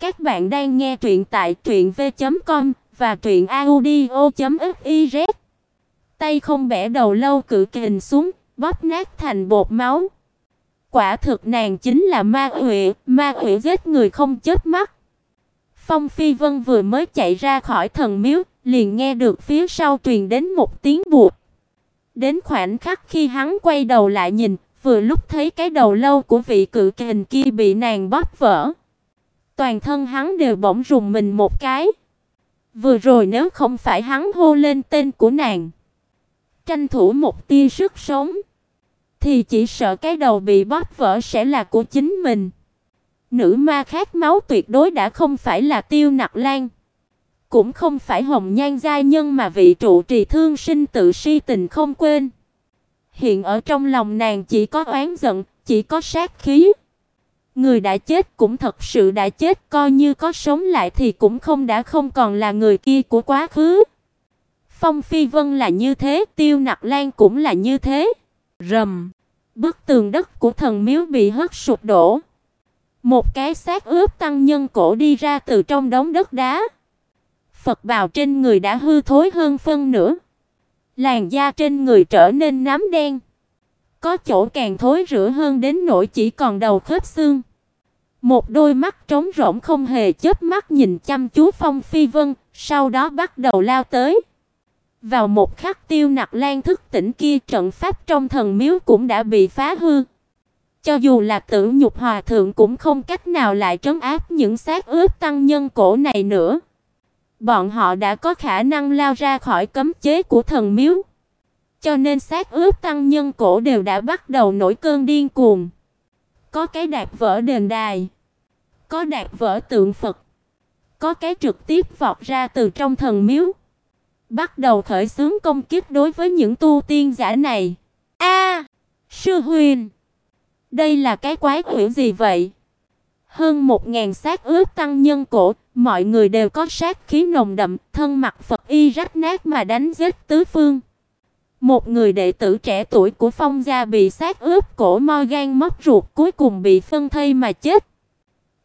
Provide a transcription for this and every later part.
Các bạn đang nghe truyện tại truyệnv.com và truyệnaudio.fiz. Tay không bẻ đầu lâu cự kình xuống, bóp nát thành bột máu. Quả thực nàng chính là ma quỷ, ma quỷ giết người không chết mắt. Phong Phi Vân vừa mới chạy ra khỏi thần miếu, liền nghe được phía sau truyền đến một tiếng buột. Đến khoảnh khắc khi hắn quay đầu lại nhìn, vừa lúc thấy cái đầu lâu của vị cự kình kia bị nàng bóp vỡ. Toàn thân hắn đều bỗng rùng mình một cái. Vừa rồi nếu không phải hắn hô lên tên của nàng, tranh thủ một tia sức sống, thì chỉ sợ cái đầu bị bóp vỡ sẽ là của chính mình. Nữ ma khát máu tuyệt đối đã không phải là Tiêu Nặc Lan, cũng không phải Hồng Nhan gia nhân mà vị trụ trì thương sinh tự si tình không quên. Hiện ở trong lòng nàng chỉ có oán giận, chỉ có sát khí. Người đã chết cũng thật sự đã chết, coi như có sống lại thì cũng không đã không còn là người kia của quá khứ. Phong Phi Vân là như thế, Tiêu Nặc Lan cũng là như thế. Rầm, bức tường đất của thần miếu bị hất sụp đổ. Một cái xác ướp tăng nhân cổ đi ra từ trong đống đất đá. Phật bào trên người đã hư thối hơn phân nửa. Làn da trên người trở nên nám đen. Có chỗ càng thối rữa hơn đến nỗi chỉ còn đầu khớp xương. Một đôi mắt trống rỗng không hề chớp mắt nhìn chăm chú Phong Phi Vân, sau đó bắt đầu lao tới. Vào một khắc Tiêu Nặc Lan thức tỉnh kia, trận pháp trong thần miếu cũng đã bị phá hư. Cho dù là Tử Nhục Hòa thượng cũng không cách nào lại trấn áp những xác ướp tăng nhân cổ này nữa. Bọn họ đã có khả năng lao ra khỏi cấm chế của thần miếu. Cho nên xác ướp tăng nhân cổ đều đã bắt đầu nổi cơn điên cuồng. Có cái đạp vỡ đền đài, có đạp vỡ tượng Phật, có cái trực tiếp vọt ra từ trong thần miếu, bắt đầu khởi xướng công kích đối với những tu tiên giả này. A, sư huynh, đây là cái quái quỷ gì vậy? Hơn một ngàn xác ướp tăng nhân cổ, mọi người đều có sát khí nồng đậm, thân mặc Phật y rách nát mà đánh giết tứ phương. Một người đệ tử trẻ tuổi của Phong gia bị sát ướp cổ mo gan mất ruột cuối cùng bị phân thây mà chết.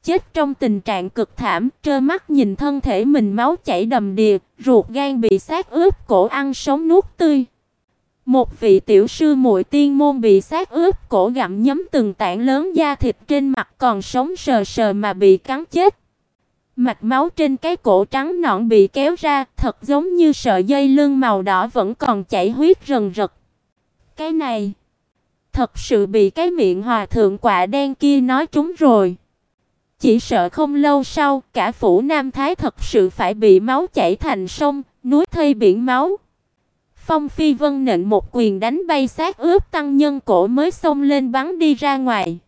Chết trong tình trạng cực thảm, trơ mắt nhìn thân thể mình máu chảy đầm đìa, ruột gan bị sát ướp cổ ăn sống nuốt tươi. Một vị tiểu sư muội tiên môn bị sát ướp cổ gặm nhấm từng tảng lớn da thịt trên mặt còn sống sờ sờ mà bị cắn chết. Mạch máu trên cái cổ trắng nõn bị kéo ra, thật giống như sợi dây lưng màu đỏ vẫn còn chảy huyết rần rật. Cái này, thật sự bị cái miệng hòa thượng quạ đen kia nói trúng rồi. Chỉ sợ không lâu sau, cả phủ Nam Thái thật sự phải bị máu chảy thành sông, núi thây biển máu. Phong Phi Vân nện một quyền đánh bay sát ướp tăng nhân cổ mới xông lên bắn đi ra ngoài.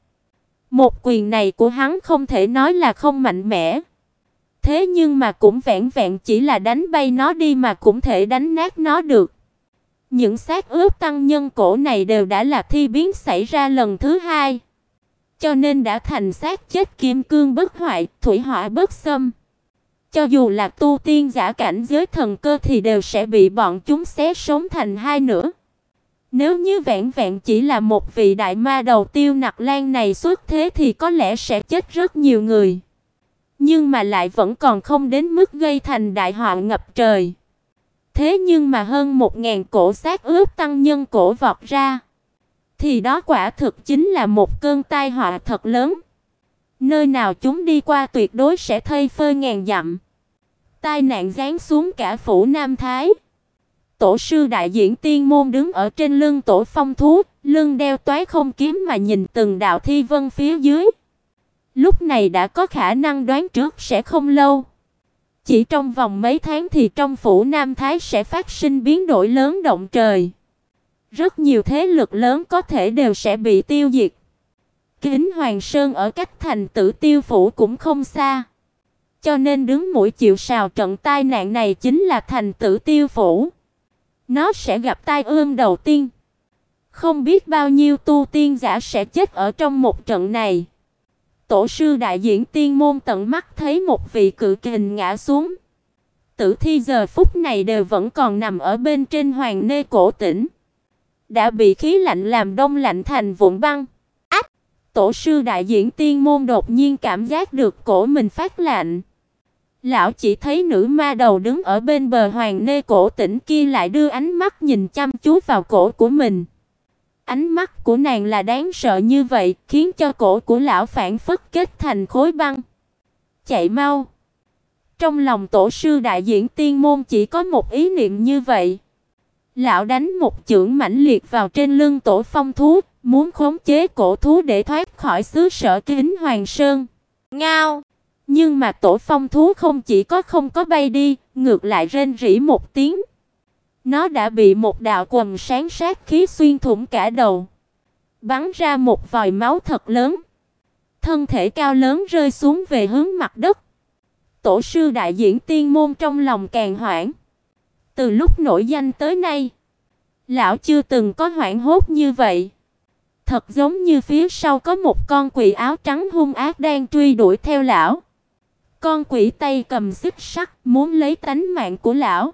Một quyền này của hắn không thể nói là không mạnh mẽ. Thế nhưng mà cũng vẹn vẹn chỉ là đánh bay nó đi mà cũng thể đánh nát nó được. Những xác ướp tăng nhân cổ này đều đã là thi biến xảy ra lần thứ hai. Cho nên đã thành xác chết kim cương bất hoại, thủy hỏa bất xâm. Cho dù là tu tiên giả cảnh giới thần cơ thì đều sẽ bị bọn chúng xé sống thành hai nửa. Nếu như vẹn vẹn chỉ là một vị đại ma đầu tiêu nặc lan này xuất thế thì có lẽ sẽ chết rất nhiều người. Nhưng mà lại vẫn còn không đến mức gây thành đại họa ngập trời. Thế nhưng mà hơn 1000 cổ xác ướp tăng nhân cổ vọt ra, thì đó quả thực chính là một cơn tai họa thật lớn. Nơi nào chúng đi qua tuyệt đối sẽ thây phơi ngàn dặm. Tai nạn giáng xuống cả phủ Nam Thái. Tổ sư đại diễn tiên môn đứng ở trên lưng tổ phong thú, lưng đeo toái không kiếm mà nhìn từng đạo thi vân phía dưới. Lúc này đã có khả năng đoán trước sẽ không lâu. Chỉ trong vòng mấy tháng thì trong phủ Nam Thái sẽ phát sinh biến đổi lớn động trời. Rất nhiều thế lực lớn có thể đều sẽ bị tiêu diệt. Kính Hoàng Sơn ở cách thành Tử Tiêu phủ cũng không xa. Cho nên đứng mũi chịu sào trận tai nạn này chính là thành Tử Tiêu phủ. Nó sẽ gặp tai ương đầu tiên. Không biết bao nhiêu tu tiên giả sẽ chết ở trong một trận này. Tổ sư đại diễn tiên môn tận mắt thấy một vị cự kình ngã xuống. Tử thi giờ phút này đều vẫn còn nằm ở bên trên hoàng nê cổ tỉnh. Đã bị khí lạnh làm đông lạnh thành vụn băng. Ách! Tổ sư đại diễn tiên môn đột nhiên cảm giác được cổ mình phát lạnh. Lão chỉ thấy nữ ma đầu đứng ở bên bờ hoàng nê cổ tỉnh kia lại đưa ánh mắt nhìn chăm chú vào cổ của mình. Ánh mắt của nàng là đáng sợ như vậy, khiến cho cổ của lão phản phất kết thành khối băng. Chạy mau. Trong lòng tổ sư đại diễn tiên môn chỉ có một ý niệm như vậy. Lão đánh một chưởng mãnh liệt vào trên lưng tổ phong thú, muốn khống chế cổ thú để thoát khỏi xứ sở kính hoàng sơn. Ngao! Nhưng mà tổ phong thú không chỉ có không có bay đi, ngược lại rên rỉ một tiếng. Nó đã bị một đạo quầm sáng sát khí xuyên thủng cả đầu, bắn ra một vòi máu thật lớn. Thân thể cao lớn rơi xuống về hướng mặt đất. Tổ sư đại diễn tiên môn trong lòng càng hoảng. Từ lúc nổi danh tới nay, lão chưa từng có hoảng hốt như vậy. Thật giống như phía sau có một con quỷ áo trắng hung ác đang truy đuổi theo lão. Con quỷ tay cầm xích sắt muốn lấy tánh mạng của lão.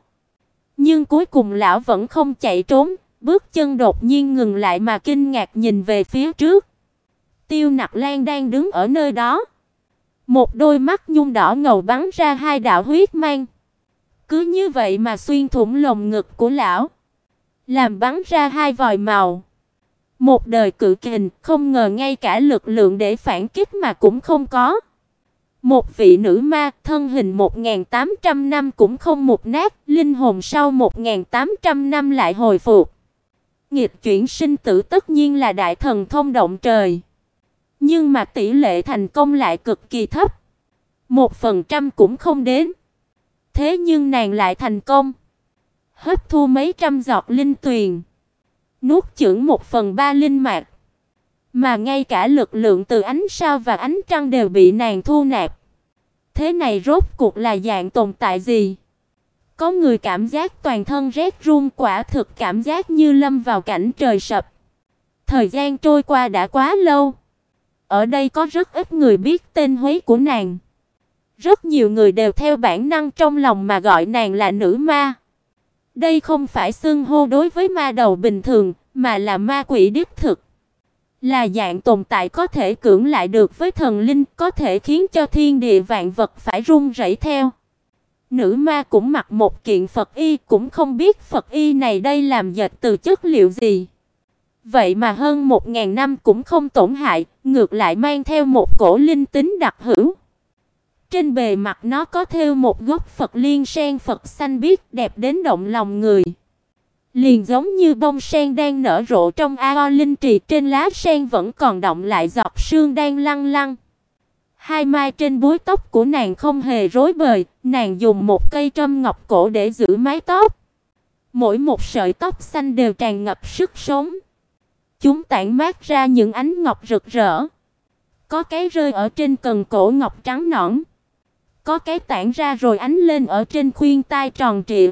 Nhưng cuối cùng lão vẫn không chạy trốn, bước chân đột nhiên ngừng lại mà kinh ngạc nhìn về phía trước. Tiêu Nặc Lan đang đứng ở nơi đó. Một đôi mắt nhung đỏ ngầu bắn ra hai đạo huyết mang. Cứ như vậy mà xuyên thủng lồng ngực của lão, làm bắn ra hai vòi màu. Một đời cự kình, không ngờ ngay cả lực lượng để phản kích mà cũng không có. Một vị nữ ma, thân hình 1800 năm cũng không một nát, linh hồn sau 1800 năm lại hồi phục. Nghịch chuyển sinh tử tất nhiên là đại thần thông động trời. Nhưng mà tỷ lệ thành công lại cực kỳ thấp. Một phần trăm cũng không đến. Thế nhưng nàng lại thành công. Hấp thu mấy trăm giọt linh tuyền. Nuốt chửng một phần ba linh mạch. Mà ngay cả lực lượng từ ánh sao và ánh trăng đều bị nàng thu nạp. Thế này rốt cuộc là dạng tồn tại gì? Có người cảm giác toàn thân rét run quả thực cảm giác như lâm vào cảnh trời sập. Thời gian trôi qua đã quá lâu. Ở đây có rất ít người biết tên Huế của nàng. Rất nhiều người đều theo bản năng trong lòng mà gọi nàng là nữ ma. Đây không phải xưng hô đối với ma đầu bình thường, mà là ma quỷ đích thực. Là dạng tồn tại có thể cưỡng lại được với thần linh, có thể khiến cho thiên địa vạn vật phải run rẩy theo. Nữ ma cũng mặc một kiện Phật y, cũng không biết Phật y này đây làm dệt từ chất liệu gì. Vậy mà hơn một ngàn năm cũng không tổn hại, ngược lại mang theo một cổ linh tính đặc hữu. Trên bề mặt nó có thêu một gốc Phật liên sen Phật xanh biếc đẹp đến động lòng người. Liền giống như bông sen đang nở rộ trong ao linh trì trên lá sen vẫn còn động lại giọt sương đang lăn lăn. Hai mai trên búi tóc của nàng không hề rối bời, nàng dùng một cây trâm ngọc cổ để giữ mái tóc. Mỗi một sợi tóc xanh đều tràn ngập sức sống. Chúng tản mát ra những ánh ngọc rực rỡ. Có cái rơi ở trên cần cổ ngọc trắng nõn, có cái tản ra rồi ánh lên ở trên khuyên tai tròn trịa.